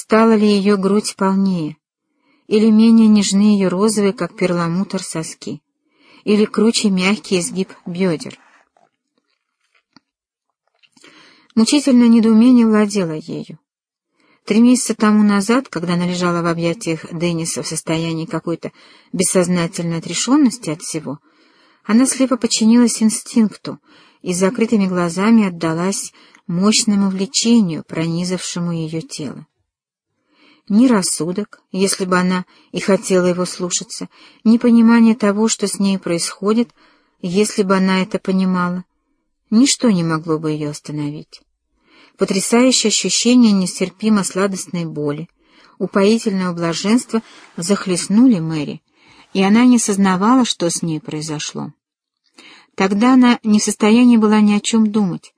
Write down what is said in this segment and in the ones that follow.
Стала ли ее грудь полнее? Или менее нежны ее розовые, как перламутр, соски? Или круче мягкий изгиб бедер? Мучительное недоумение владело ею. Три месяца тому назад, когда она лежала в объятиях Денниса в состоянии какой-то бессознательной отрешенности от всего, она слепо подчинилась инстинкту и закрытыми глазами отдалась мощному влечению, пронизавшему ее тело. Ни рассудок, если бы она и хотела его слушаться, ни понимание того, что с ней происходит, если бы она это понимала, ничто не могло бы ее остановить. Потрясающее ощущение нестерпимо сладостной боли, упоительного блаженства захлестнули Мэри, и она не сознавала, что с ней произошло. Тогда она не в состоянии была ни о чем думать.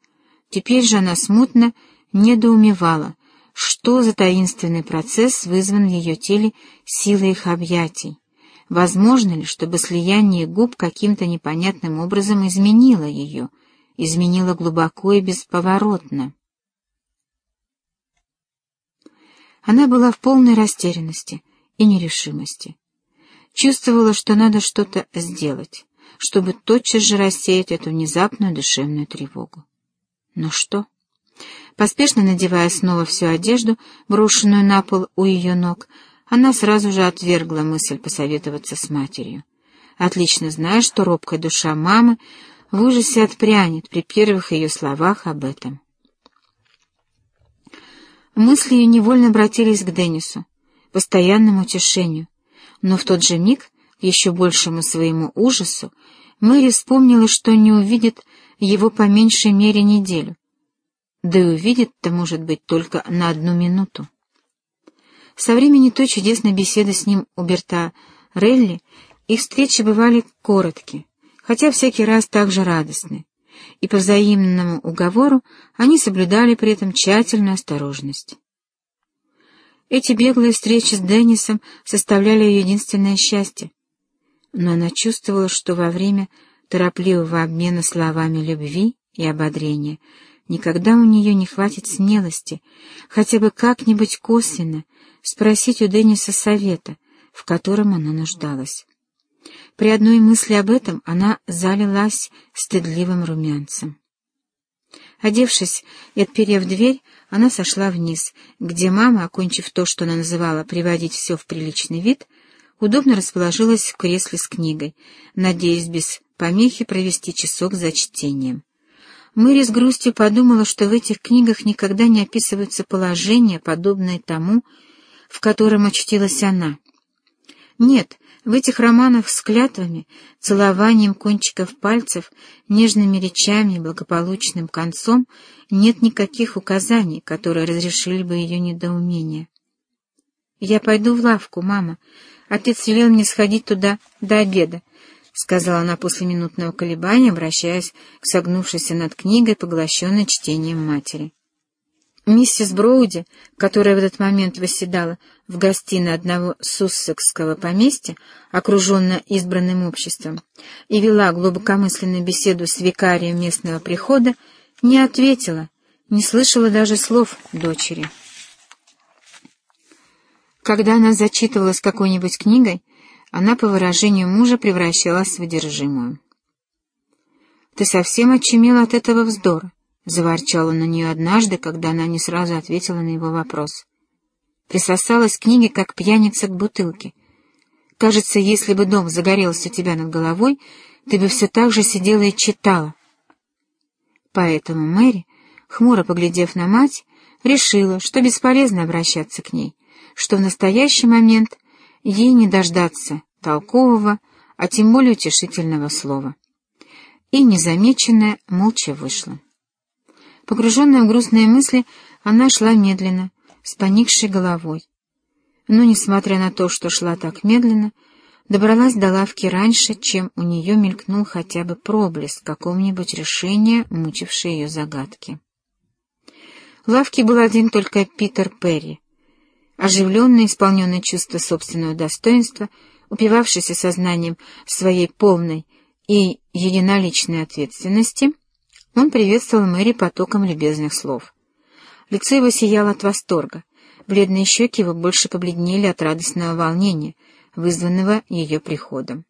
Теперь же она смутно недоумевала, что за таинственный процесс вызван в ее теле силой их объятий. Возможно ли, чтобы слияние губ каким-то непонятным образом изменило ее, изменило глубоко и бесповоротно? Она была в полной растерянности и нерешимости. Чувствовала, что надо что-то сделать чтобы тотчас же рассеять эту внезапную душевную тревогу. Но что? Поспешно надевая снова всю одежду, брошенную на пол у ее ног, она сразу же отвергла мысль посоветоваться с матерью, отлично зная, что робкая душа мамы в ужасе отпрянет при первых ее словах об этом. Мысли ее невольно обратились к Деннису, постоянному утешению, но в тот же миг еще большему своему ужасу, Мэри вспомнила, что не увидит его по меньшей мере неделю. Да и увидит-то, может быть, только на одну минуту. Со времени той чудесной беседы с ним у Берта Релли их встречи бывали короткие, хотя всякий раз так же радостны, и по взаимному уговору они соблюдали при этом тщательную осторожность. Эти беглые встречи с Деннисом составляли ее единственное счастье, но она чувствовала, что во время торопливого обмена словами любви и ободрения никогда у нее не хватит смелости хотя бы как-нибудь косвенно спросить у Денниса совета, в котором она нуждалась. При одной мысли об этом она залилась стыдливым румянцем. Одевшись и отперев дверь, она сошла вниз, где мама, окончив то, что она называла «приводить все в приличный вид», удобно расположилась в кресле с книгой, надеясь без помехи провести часок за чтением. Мэри с грустью подумала, что в этих книгах никогда не описываются положения, подобные тому, в котором очутилась она. Нет, в этих романах с клятвами, целованием кончиков пальцев, нежными речами и благополучным концом нет никаких указаний, которые разрешили бы ее недоумение. «Я пойду в лавку, мама», Отец велел мне сходить туда до обеда, — сказала она после минутного колебания, обращаясь к согнувшейся над книгой, поглощенной чтением матери. Миссис Броуди, которая в этот момент восседала в гостиной одного суссекского поместья, окруженная избранным обществом, и вела глубокомысленную беседу с викарием местного прихода, не ответила, не слышала даже слов дочери. Когда она зачитывалась какой-нибудь книгой, она по выражению мужа превращалась в одержимую. «Ты совсем очумела от этого вздора», — заворчал он на нее однажды, когда она не сразу ответила на его вопрос. Присосалась к книге, как пьяница к бутылке. Кажется, если бы дом загорелся у тебя над головой, ты бы все так же сидела и читала. Поэтому Мэри, хмуро поглядев на мать, решила, что бесполезно обращаться к ней, что в настоящий момент ей не дождаться толкового, а тем более утешительного слова. И, незамеченная, молча вышла. Погруженная в грустные мысли, она шла медленно, с поникшей головой. Но, несмотря на то, что шла так медленно, добралась до лавки раньше, чем у нее мелькнул хотя бы проблеск какого-нибудь решения, мучившей ее загадки. В лавке был один только Питер Перри, оживленный, исполненный чувства собственного достоинства, упивавшийся сознанием своей полной и единоличной ответственности, он приветствовал Мэри потоком любезных слов. Лицо его сияло от восторга, Бледные щеки его больше побледнели от радостного волнения, вызванного ее приходом.